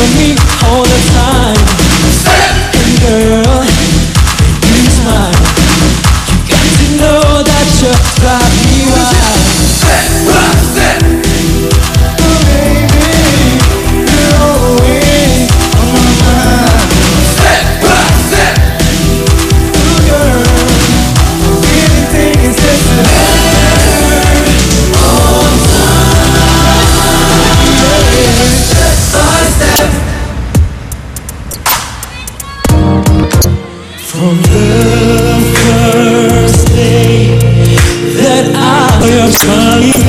and me all the time. And girl, you smile. You got to know that you drive me wild. From the first day that I am smiling